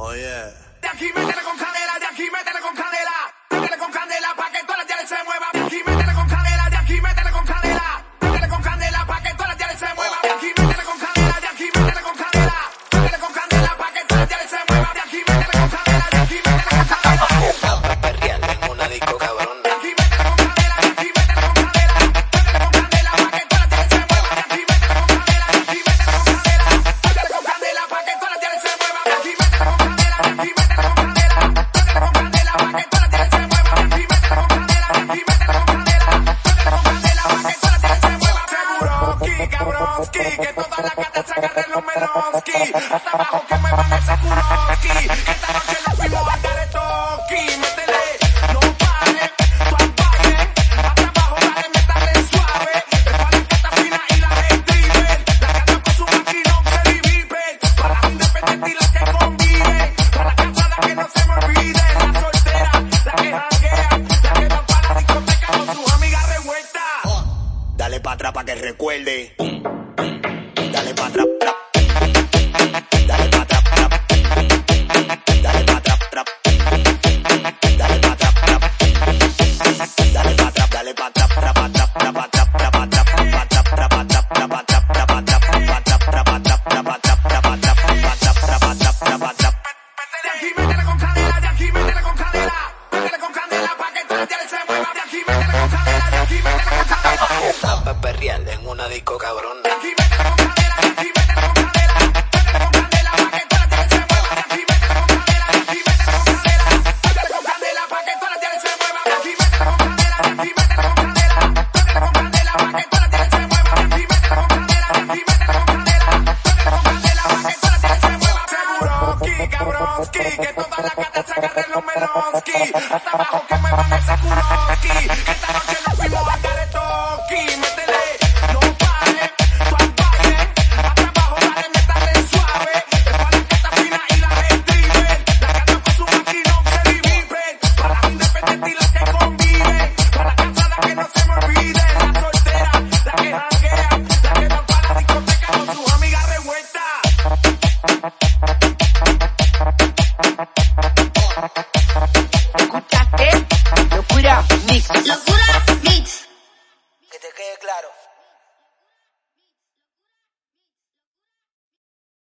Oh, Oye. De aquí métele con cadera, de aquí métele con cadera. Bronski, que toda la gata se agarre los Melonsky. Hasta abajo que me van ese culo. recuerde. estás en una disco cabrona. Que todas las tienes se muevan. Los Melonski. Hasta abajo que muevan el Seguroski. Esta noche no Locura Mix. Que te quede claro.